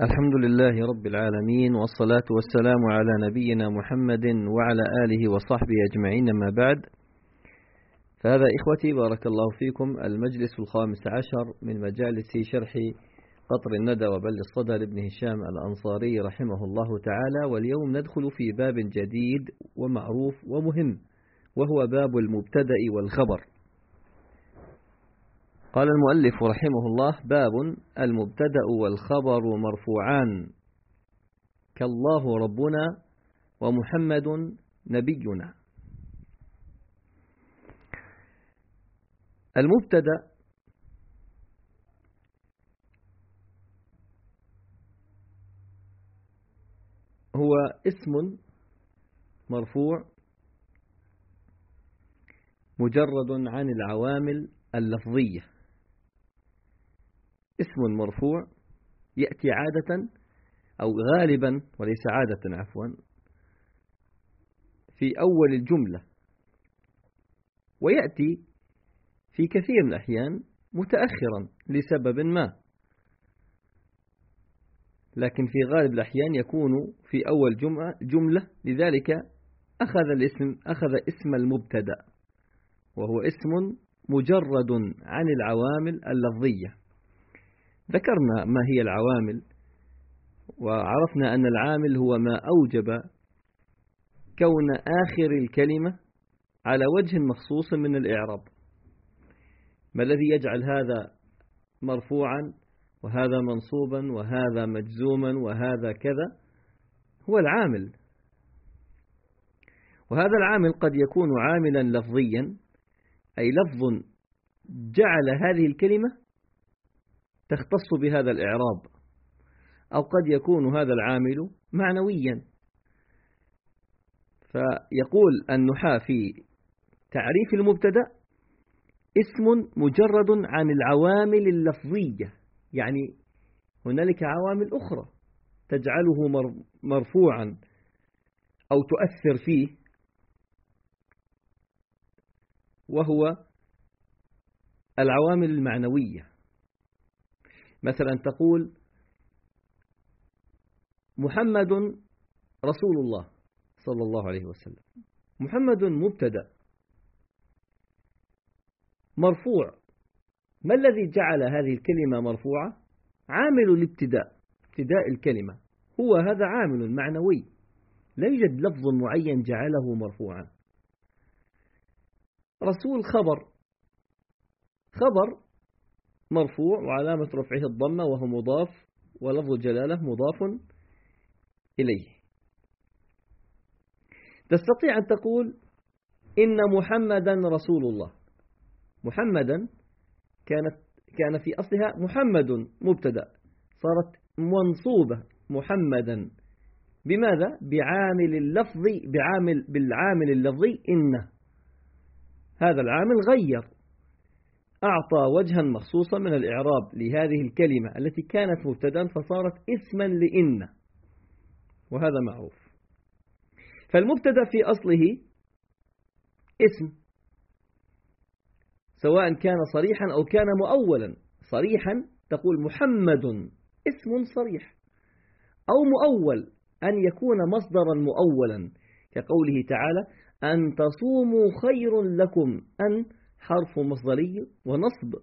الحمد لله رب العالمين والصلاة والسلام على نبينا محمد وعلى آله وصحبه أجمعين ما بعد. فهذا إخوتي بارك الله فيكم المجلس الخامس عشر من مجالس شرح قطر الندى وبل الصدى لابن هشام الأنصاري رحمه الله تعالى. واليوم ندخل في باب جديد ومعروف ومهم وهو باب المبتدأ والخبر. قال المؤلف رحمه الله باب المبتدأ والخبر مرفوعان. كالله ربنا ومحمد نبينا. المبتدأ هو اسم مرفوع مجرد عن العوامل اللفظية. اسم مرفوع يأتي عادة أو غالبا وليس عادة عفوا في أول الجملة. ويأتي في كثير من الأحيان متأخرا لسبب ما. لكن في غالب الأحيان يكون في أول جملة, جملة لذلك أخذ الاسم أخذ اسم المبتدأ وهو اسم مجرد عن العوامل اللفظية. ذكرنا ما هي العوامل وعرفنا أن العامل هو ما أوجب كون آخر الكلمة على وجه مخصوص من الإعراب. ما الذي يجعل هذا مرفوعا وهذا منصوبا وهذا مجزوما وهذا كذا؟ هو العامل. وهذا العامل قد يكون عاملا لفظيا أي لفظ جعل هذه الكلمة تختص بهذا الإعراب أو قد يكون هذا العامل معنويا. فيقول النحاة في تعريف المبتدأ اسم مجرد عن العوامل اللفظية يعني هنالك عوامل أخرى تجعله مرفوعا أو تؤثر فيه وهو العوامل المعنوية. مثلا تقول محمد رسول الله صلى الله عليه وسلم. محمد مبتدأ. مرفوع. ما الذي جعل هذه الكلمة مرفوعة؟ عامل الابتداء. ابتداء الكلمة. هو هذا عامل معنوي. لا يوجد لفظ معين جعله مرفوعا. رسول خبر. خبر مرفوع وعلامة رفعه الضمة وهو مضاف ولفظ الجلالة مضاف إليه. تستطيع أن تقول إن محمدا رسول الله. محمدا كانت كان في أصلها محمد مبتدأ. صارت منصوبة محمدا. بماذا؟ بعامل اللفظي بعامل بالعامل اللفظي إن. هذا العامل غير. أعطى وجها مخصوصا من الإعراب لهذه الكلمة التي كانت مبتدأ فصارت اسما لإن وهذا معروف. فالمبتدأ في أصله اسم سواء كان صريحا أو كان مؤولا. صريحا تقول محمد اسم صريح. أو مؤول أن يكون مصدرا مؤولا كقوله تعالى أن تصوموا خير لكم أن حرف مصدري ونصب.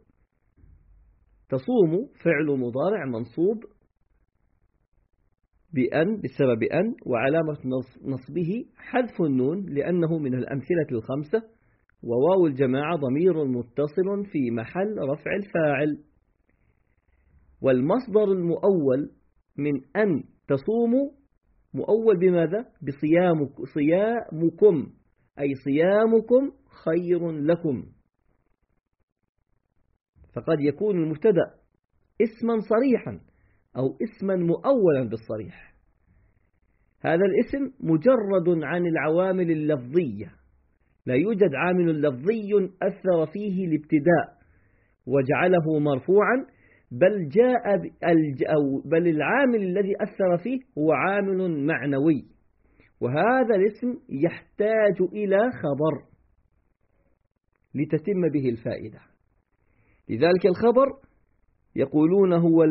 تصوم فعل مضارع منصوب بأن بسبب أن وعلامة نصبه حذف النون لأنه من الأمثلة الخمسة وواو الجماعة ضمير متصل في محل رفع الفاعل. والمصدر المؤول من أن تصوموا مؤول بماذا؟ بصيامكم صيامكم أي صيامكم خير لكم. فقد يكون المبتدأ اسما صريحا أو اسما مؤولا بالصريح. هذا الاسم مجرد عن العوامل اللفظية. لا يوجد عامل لفظي أثر فيه الابتداء وجعله مرفوعا بل جاء بل العامل الذي أثر فيه هو عامل معنوي. وهذا الاسم يحتاج إلى خبر لتتم به الفائدة. لذلك الخبر يقولون هو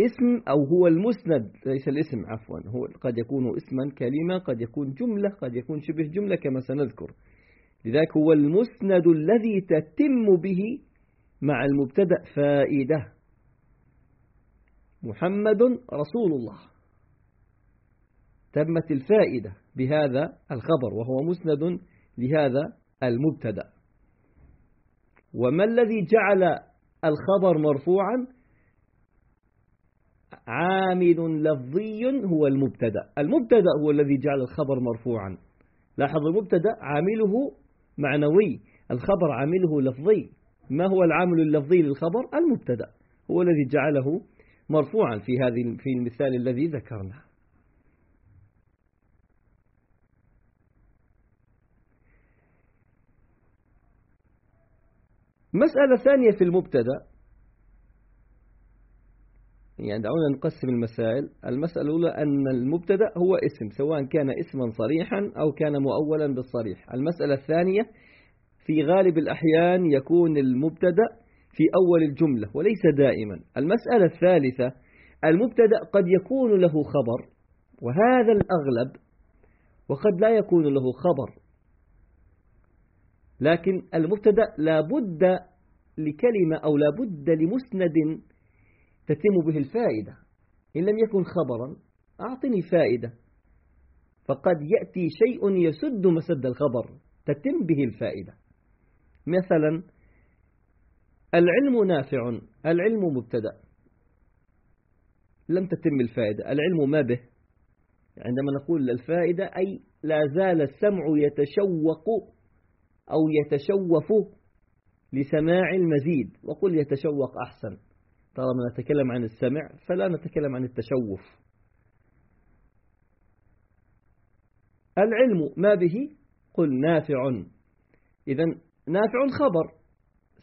اسم أو هو المسند ليس الاسم عفوا هو قد يكون اسما كلمة قد يكون جملة قد يكون شبه جملة كما سنذكر. لذلك هو المسند الذي تتم به مع المبتدأ فائدة. محمد رسول الله. تمت الفائدة بهذا الخبر وهو مسند لهذا المبتدأ. وما الذي جعل الخبر مرفوعا؟ عامل لفظي هو المبتدأ. المبتدأ هو الذي جعل الخبر مرفوعا. لاحظ المبتدأ عامله معنوي الخبر عامله لفظي. ما هو العامل اللفظي للخبر؟ المبتدأ هو الذي جعله مرفوعا في هذه في المثال الذي ذكرناه. مسألة ثانية في المبتدأ. يعني دعونا نقسم المسائل. المسألة الأولى أن المبتدأ هو اسم سواء كان اسما صريحا أو كان مؤولا بالصريح. المسألة الثانية في غالب الأحيان يكون المبتدأ في أول الجملة وليس دائما. المسألة الثالثة المبتدأ قد يكون له خبر وهذا الأغلب وقد لا يكون له خبر. لكن المبتدا لابد لكلمة أو لابد لمسند تتم به الفائدة. إن لم يكن خبرا أعطني فائدة. فقد يأتي شيء يسد مسد الخبر تتم به الفائدة. مثلا العلم نافع العلم مبتدأ. لم تتم الفائدة. العلم ما به؟ عندما نقول الفائدة أي لا زال السمع يتشوق أو يتشوف لسماع المزيد. وقل يتشوق أحسن. طالما نتكلم عن السمع فلا نتكلم عن التشوف. العلم ما به؟ قل نافع. إذا نافع خبر.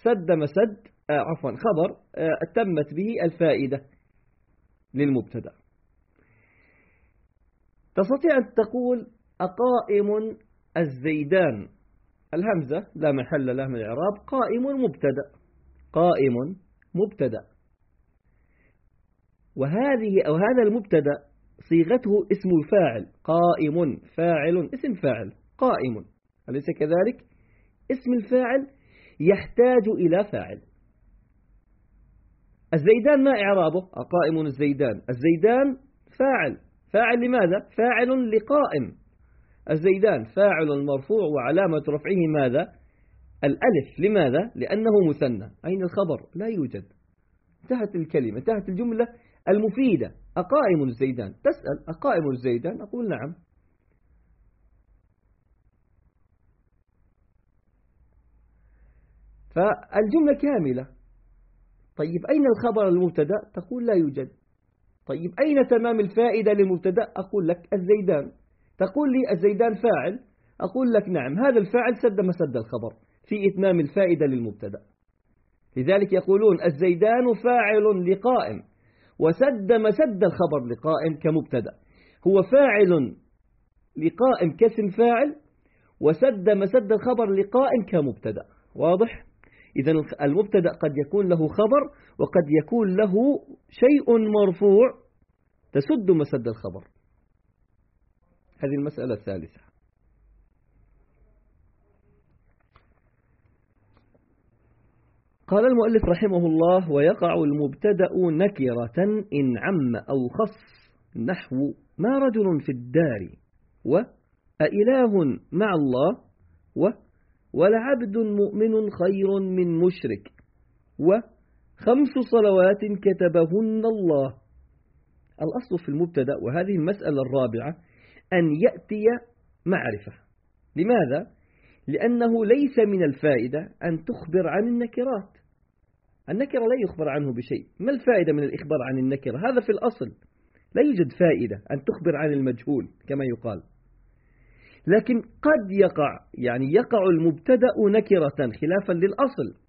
سد مسد آه عفوا خبر آه تمت به الفائدة للمبتدأ. تستطيع أن تقول أقائم الزيدان. الهمزة لا محل له من الإعراب قائم مبتدأ. قائم مبتدأ. وهذه أو هذا المبتدأ صيغته اسم الفاعل. قائم فاعل اسم فاعل. قائم. أليس كذلك؟ اسم الفاعل يحتاج إلى فاعل. الزيدان ما إعرابه؟ قائم الزيدان. الزيدان فاعل. فاعل لماذا؟ فاعل لقائم. الزيدان فاعل مرفوع وعلامة رفعه ماذا؟ الألف لماذا؟ لأنه مثنى. أين الخبر؟ لا يوجد. انتهت الكلمة انتهت الجملة المفيدة. أقائم الزيدان. تسأل أقائم الزيدان؟ أقول نعم. فالجملة كاملة. طيب أين الخبر المبتدأ؟ تقول لا يوجد. طيب أين تمام الفائدة للمبتدا أقول لك الزيدان. تقول لي الزيدان فاعل؟ أقول لك نعم هذا الفاعل سد مسد الخبر في إتمام الفائدة للمبتدأ. لذلك يقولون الزيدان فاعل لقائم وسد مسد الخبر لقائم كمبتدأ. هو فاعل لقائم كاسم فاعل وسد مسد الخبر لقائم كمبتدأ. واضح؟ إذا المبتدأ قد يكون له خبر وقد يكون له شيء مرفوع تسد مسد الخبر. هذه المسألة الثالثة. قال المؤلف رحمه الله ويقع المبتدأ نكرة إن عم أو خص نحو ما رجل في الدار وأإله مع الله و ولعبد مؤمن خير من مشرك وخمس صلوات كتبهن الله. الأصل في المبتدأ وهذه المسألة الرابعة أن يأتي معرفة. لماذا؟ لأنه ليس من الفائدة أن تخبر عن النكرات. النكرة لا يخبر عنه بشيء. ما الفائدة من الإخبار عن النكرة هذا في الأصل. لا يوجد فائدة أن تخبر عن المجهول كما يقال. لكن قد يقع يعني يقع المبتدأ نكرة خلافا للأصل.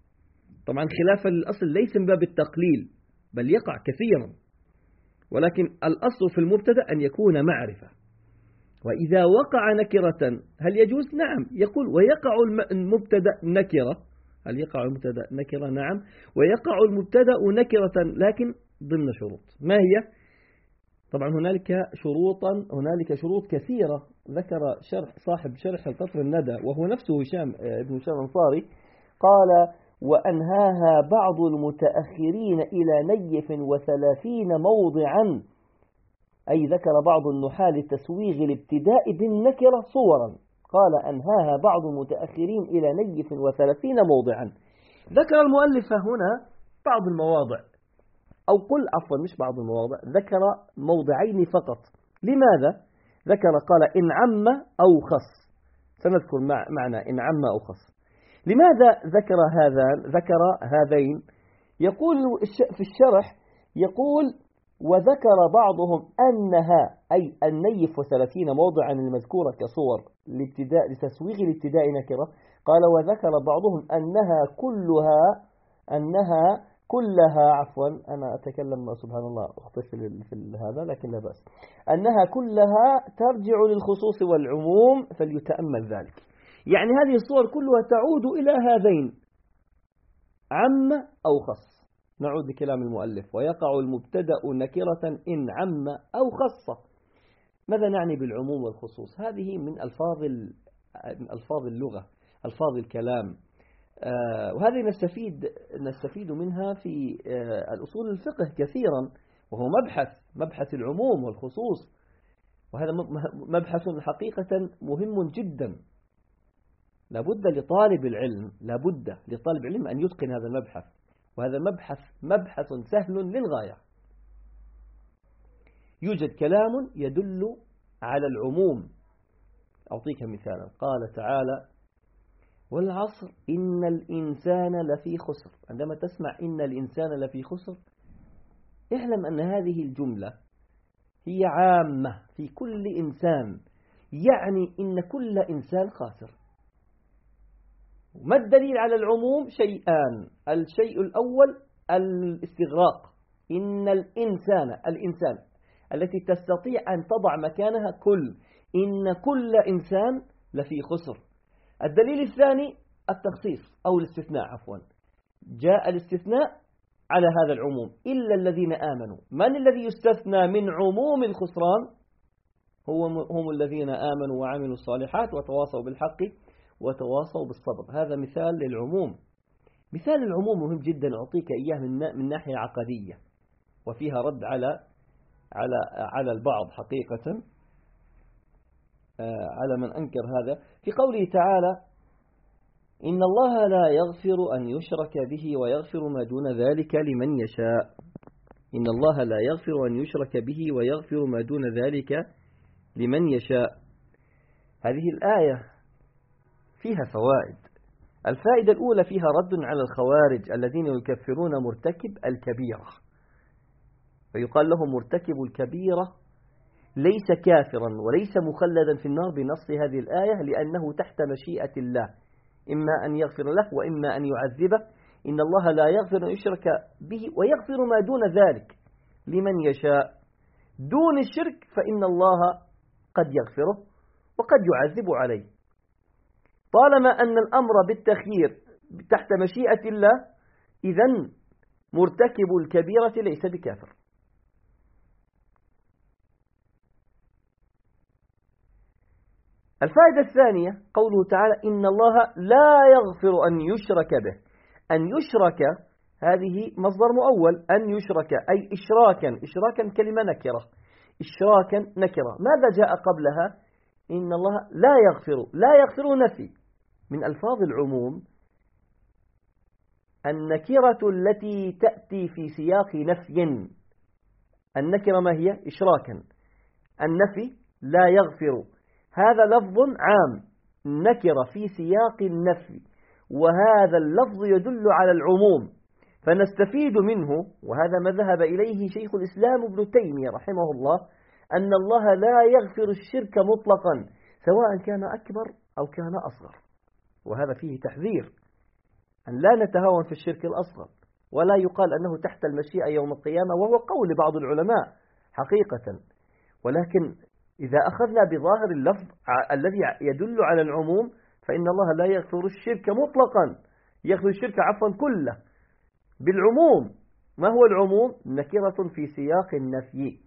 طبعا خلافا للأصل ليس من باب التقليل بل يقع كثيرا. ولكن الأصل في المبتدأ أن يكون معرفة. وإذا وقع نكرة هل يجوز؟ نعم. يقول ويقع المبتدأ نكرة. هل يقع المبتدأ نكرة؟ نعم. ويقع المبتدأ نكرة لكن ضمن شروط. ما هي؟ طبعا هنالك شروطا هنالك شروط كثيرة. ذكر شرح صاحب شرح القطر الندى وهو نفسه هشام ابن هشام الأنصاري قال وأنهاها بعض المتأخرين إلى نيف وثلاثين موضعا أي ذكر بعض النحاة لتسويغ الابتداء بالنكرة صورا. قال أنهاها بعض المتأخرين إلى نيف وثلاثين موضعا. ذكر المؤلف هنا بعض المواضع. أو قل عفوا مش بعض المواضع. ذكر موضعين فقط. لماذا؟ ذكر قال إن عم أو خص. سنذكر معنى إن عم أو خص. لماذا ذكر هذا ذكر هذين؟ يقول في الشرح يقول وذكر بعضهم أنها أي النيف وثلاثين موضعا المذكورة كصور لابتداء لتسويغ الابتداء نكرة قال وذكر بعضهم أنها كلها أنها كلها عفوا أنا أتكلم سبحان الله أخطئ في هذا لكن لا بأس. أنها كلها ترجع للخصوص والعموم فليتأمل ذلك. يعني هذه الصور كلها تعود إلى هذين عم أو خص. نعود لكلام المؤلف. ويقع المبتدأ نكرة إن عم أو خص. ماذا نعني بالعموم والخصوص؟ هذه من ألفاظ ألفاظ اللغة ألفاظ الكلام. آه، وهذه نستفيد نستفيد منها في آه، الأصول الفقه كثيرا وهو مبحث مبحث العموم والخصوص. وهذا مبحث حقيقة مهم جدا. لابد لطالب العلم لابد لطالب العلم أن يتقن هذا المبحث. وهذا مبحث مبحث سهل للغاية. يوجد كلام يدل على العموم. أعطيك مثالا. قال تعالى والعصر إن الإنسان لفي خسر. عندما تسمع إن الإنسان لفي خسر اعلم أن هذه الجملة هي عامة في كل إنسان. يعني إن كل إنسان خاسر. ما الدليل على العموم؟ شيئان. الشيء الأول الاستغراق. إن الإنسان الإنسان التي تستطيع أن تضع مكانها كل. إن كل إنسان لفي خسر. الدليل الثاني التخصيص أو الاستثناء عفوا. جاء الاستثناء على هذا العموم. إلا الذين آمنوا. من الذي يستثنى من عموم الخسران؟ هو هم الذين آمنوا وعملوا الصالحات وتواصوا بالحق. وتواصوا بالصبر. هذا مثال للعموم. مثال العموم مهم جدا أعطيك إياه من من ناحية عقدية. وفيها رد على على على البعض حقيقة. آه، على من أنكر هذا. في قوله تعالى إن الله لا يغفر أن يشرك به ويغفر ما دون ذلك لمن يشاء. إن الله لا يغفر أن يشرك به ويغفر ما دون ذلك لمن يشاء. هذه الآية فيها فوائد. الفائدة الأولى فيها رد على الخوارج الذين يكفرون مرتكب الكبيرة. فيقال لهم مرتكب الكبيرة ليس كافرا وليس مخلدا في النار بنص هذه الآية لأنه تحت مشيئة الله. إما أن يغفر له وإما أن يعذبه. إن الله لا يغفر أن يشرك به ويغفر ما دون ذلك لمن يشاء. دون الشرك فإن الله قد يغفره وقد يعذب عليه. طالما أن الأمر بالتخيير تحت مشيئة الله إذا مرتكب الكبيرة ليس بكافر. الفائدة الثانية قوله تعالى إن الله لا يغفر أن يشرك به. أن يشرك هذه مصدر مؤول. أن يشرك أي إشراكا إشراكا كلمة نكرة. إشراكا نكرة. ماذا جاء قبلها؟ إن الله لا يغفر لا يغفر نفي. من ألفاظ العموم النكرة التي تأتي في سياق نفي. النكرة ما هي؟ إشراكا. النفي لا يغفر. هذا لفظ عام. نكر في سياق النفي. وهذا اللفظ يدل على العموم. فنستفيد منه وهذا ما ذهب إليه شيخ الإسلام ابن تيمية رحمه الله أن الله لا يغفر الشرك مطلقا سواء كان أكبر أو كان أصغر. وهذا فيه تحذير أن لا نتهاون في الشرك الأصغر ولا يقال أنه تحت المشيئة يوم القيامة وهو قول بعض العلماء حقيقة. ولكن إذا أخذنا بظاهر اللفظ الذي يدل على العموم فإن الله لا يغفر الشرك مطلقا يغفر الشرك عفوا كله. بالعموم ما هو العموم؟ نكرة في سياق النفي.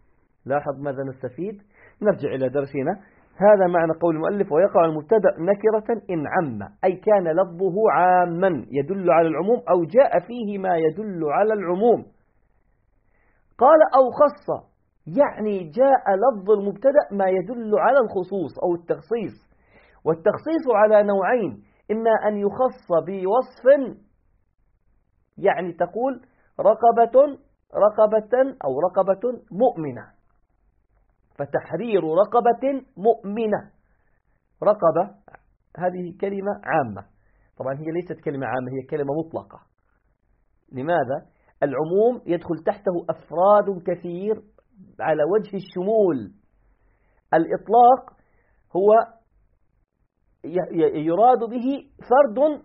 لاحظ ماذا نستفيد؟ نرجع إلى درسنا. هذا معنى قول المؤلف ويقع المبتدأ نكرة إن عم أي كان لفظه عاما يدل على العموم أو جاء فيه ما يدل على العموم. قال أو خص يعني جاء لفظ المبتدأ ما يدل على الخصوص أو التخصيص. والتخصيص على نوعين إما أن يخص بوصف يعني تقول رقبة رقبة أو رقبة مؤمنة. فتحرير رقبة مؤمنة. رقبة هذه كلمة عامة. طبعا هي ليست كلمة عامة هي كلمة مطلقة. لماذا؟ العموم يدخل تحته أفراد كثير على وجه الشمول. الإطلاق هو يراد به فرد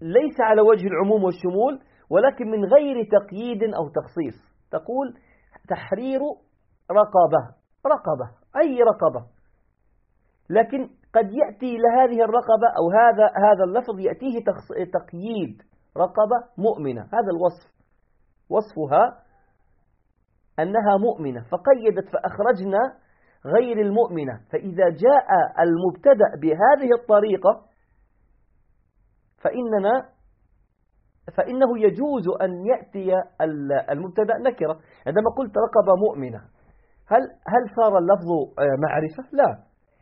ليس على وجه العموم والشمول ولكن من غير تقييد أو تخصيص. تقول تحرير رقبة. رقبة أي رقبة. لكن قد يأتي لهذه الرقبة أو هذا هذا اللفظ يأتيه تقييد رقبة مؤمنة. هذا الوصف. وصفها أنها مؤمنة. فقيدت فأخرجنا غير المؤمنة. فإذا جاء المبتدأ بهذه الطريقة فإننا فإنه يجوز أن يأتي المبتدأ نكرة. عندما قلت رقبة مؤمنة هل هل صار اللفظ آه، معرفة؟ لا.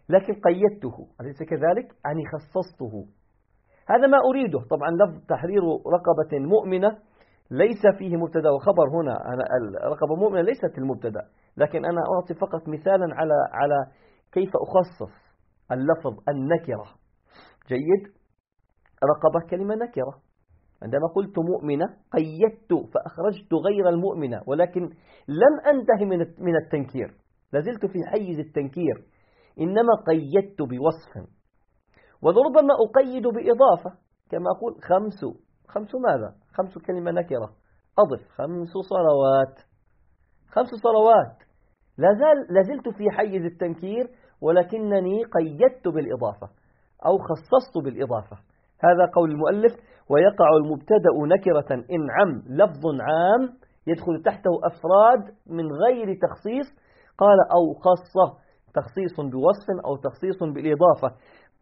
لكن قيدته أليس كذلك؟ يعني خصصته. هذا ما أريده. طبعا لفظ تحرير رقبة مؤمنة ليس فيه مبتدأ. وخبر هنا أنا الرقبة مؤمنة ليست المبتدأ. لكن أنا أعطي فقط مثالا على على كيف أخصص اللفظ النكرة. جيد. رقبة كلمة نكرة. عندما قلت مؤمنة قيدت فأخرجت غير المؤمنة ولكن لم أنتهي من التنكير. لازلت في حيز التنكير. إنما قيدت بوصف. ولربما أقيد بإضافة. كما أقول خمس خمس ماذا؟ خمس كلمة نكرة. أضف خمس صلوات. خمس صلوات. لازلت في حيز التنكير ولكنني قيدت بالإضافة أو خصصت بالإضافة. هذا قول المؤلف ويقع المبتدأ نكرة إن عم لفظ عام يدخل تحته أفراد من غير تخصيص قال أو خصة تخصيص بوصف أو تخصيص بالإضافة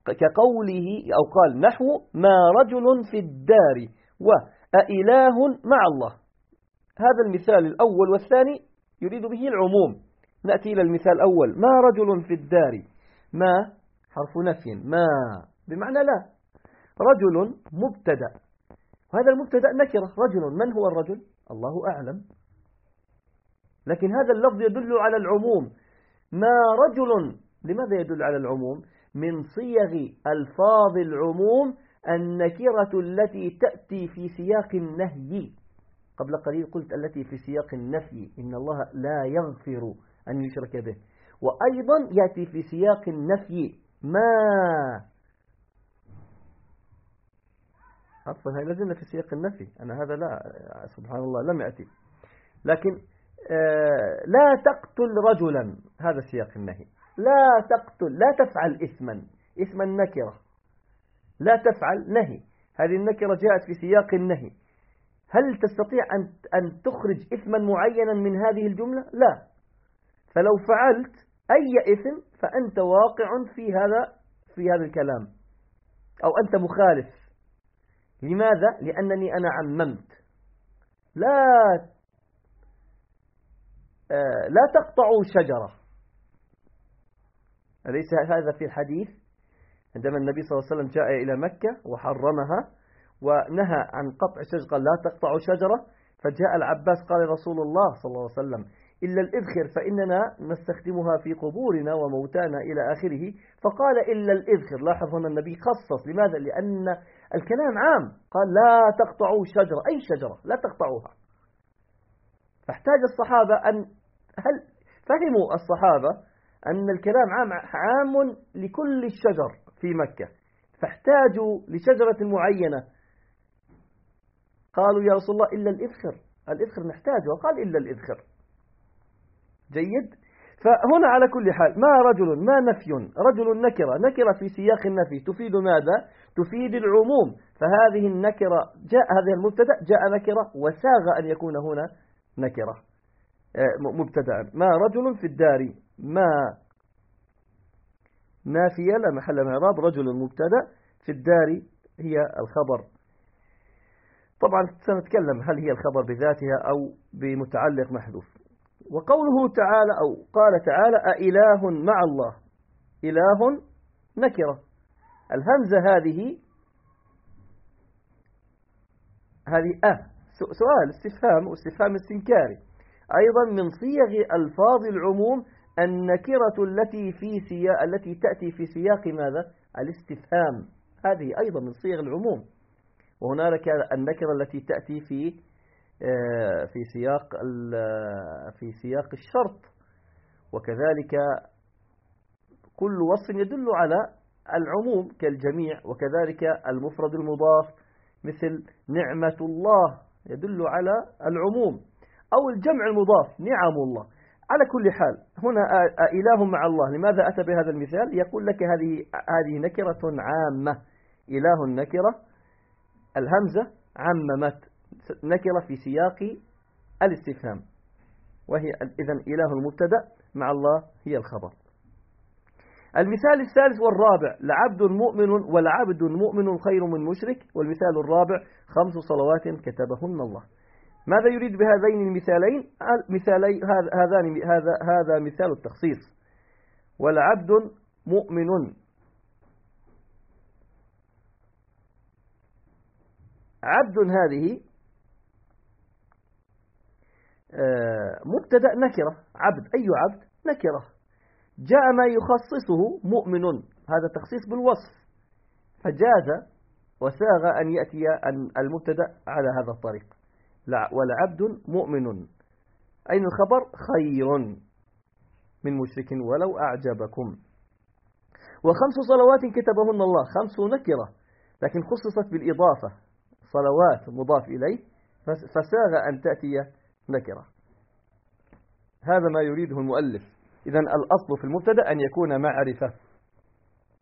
كقوله أو قال نحو ما رجل في الدار وأإله مع الله. هذا المثال الأول والثاني يريد به العموم. نأتي إلى المثال الأول. ما رجل في الدار؟ ما حرف نفي. ما. بمعنى لا. رجل مبتدأ. وهذا المبتدأ نكرة. رجل من هو الرجل؟ الله أعلم. لكن هذا اللفظ يدل على العموم. ما رجل لماذا يدل على العموم؟ من صيغ ألفاظ العموم النكرة التي تأتي في سياق النهي. قبل قليل قلت التي في سياق النفي. إن الله لا يغفر أن يشرك به. وأيضا يأتي في سياق النفي. ما عفوا هاي لازلنا في سياق النفي. أنا هذا لا سبحان الله لم يأتي. لكن آه، لا تقتل رجلا. هذا سياق النهي. لا تقتل لا تفعل إثما. إثما نكرة. لا تفعل نهي. هذه النكرة جاءت في سياق النهي. هل تستطيع أن أن تخرج إثما معينا من هذه الجملة؟ لا. فلو فعلت أي إثم فأنت واقع في هذا في هذا الكلام. أو أنت مخالف. لماذا؟ لأنني أنا عممت. لا آه، لا تقطعوا شجرة أليس هذا في الحديث؟ عندما النبي صلى الله عليه وسلم جاء إلى مكة وحرمها ونهى عن قطع شجرة لا تقطع شجرة فجاء العباس قال رسول الله صلى الله عليه وسلم إلا الإذخر فإننا نستخدمها في قبورنا وموتانا إلى آخره. فقال إلا الإذخر لاحظ هنا النبي خصص. لماذا؟ لأن الكلام عام. قال لا تقطعوا شجرة أي شجرة؟ لا تقطعوها. فاحتاج الصحابة أن هل فهموا الصحابة أن الكلام عام عام لكل الشجر في مكة؟ فاحتاجوا لشجرة معينة. قالوا يا رسول الله إلا الإذخر. الإذخر نحتاجه وقال إلا الإذخر. جيد. فهنا على كل حال ما رجل ما نفي؟ رجل نكرة نكرة في سياق النفي تفيد ماذا؟ تفيد العموم. فهذه النكرة جاء هذه المبتدأ جاء نكرة وساغ أن يكون هنا نكرة. آه، مبتدأ. ما رجل في الدار ما نافية لا محل من إعراب رجل مبتدأ في الدار هي الخبر. طبعا سنتكلم هل هي الخبر بذاتها أو بمتعلق محذوف. وقوله تعالى أو قال تعالى أإله مع الله. إله نكرة. الهمزة هذه هذه أه سؤال استفهام واستفهام استنكاري. أيضا من صيغ ألفاظ العموم النكرة التي في سياق التي تأتي في سياق ماذا؟ الاستفهام. هذه أيضا من صيغ العموم. وهنالك النكرة التي تأتي في في سياق في سياق الشرط. وكذلك كل وصف يدل على العموم كالجميع وكذلك المفرد المضاف مثل نعمة الله يدل على العموم أو الجمع المضاف نعم الله. على كل حال هنا إله مع الله. لماذا أتى بهذا المثال؟ يقول لك هذه هذه نكرة عامة. إله النكرة الهمزة عممت. نكرة في سياق الاستفهام. وهي إذا إله المبتدأ مع الله هي الخبر. المثال الثالث والرابع لعبد مؤمن ولعبد مؤمن خير من مشرك. والمثال الرابع خمس صلوات كتبهن الله. ماذا يريد بهذين المثالين؟ مثالي هذان هذا هذا مثال التخصيص. والعبد مؤمن. عبد هذه مبتدأ نكرة عبد أي عبد؟ نكرة. جاء ما يخصصه مؤمن هذا تخصيص بالوصف. فجاز وساغ أن يأتي المبتدأ على هذا الطريق. ولعبد مؤمن. أين الخبر؟ خير من مشرك ولو أعجبكم. وخمس صلوات كتبهن الله خمس نكرة لكن خصصت بالإضافة. صلوات مضاف إليه فساغ أن تأتي نكرة هذا ما يريده المؤلف. إذا الأصل في المبتدأ أن يكون معرفة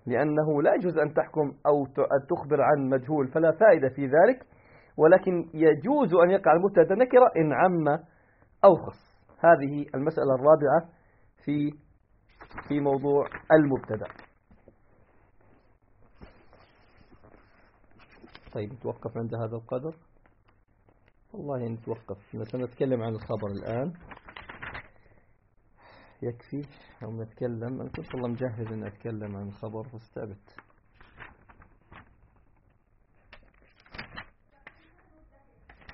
لأنه لا يجوز أن تحكم أو تخبر عن مجهول فلا فائدة في ذلك. ولكن يجوز أن يقع المبتدأ نكرة إن عم أو خص. هذه المسألة الرابعة في في موضوع المبتدأ. طيب نتوقف عند هذا القدر. والله نتوقف. سنتكلم عن الخبر الآن. يكفي. أو نتكلم. أنا كنت والله مجهز أن أتكلم عن الخبر فاستعبت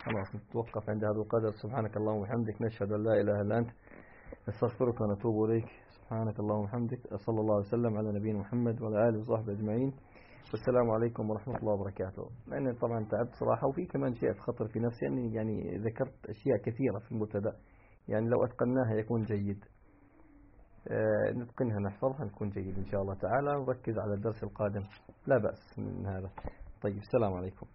خلاص نتوقف عند هذا القدر. سبحانك اللهم وبحمدك. نشهد أن لا إله إلا أنت. نستغفرك ونتوب إليك. سبحانك اللهم وبحمدك. صلى الله وسلم على نبينا محمد وعلى آله وصحبه أجمعين. والسلام عليكم ورحمة الله وبركاته. لأن طبعا تعبت صراحة وفي كمان شيء خطر في نفسي أني يعني ذكرت أشياء كثيرة في المبتدأ. يعني لو أتقناها يكون جيد. آه، نتقنها نحفظها نكون جيد إن شاء الله تعالى ونركز على الدرس القادم. لا بأس من هذا. طيب السلام عليكم.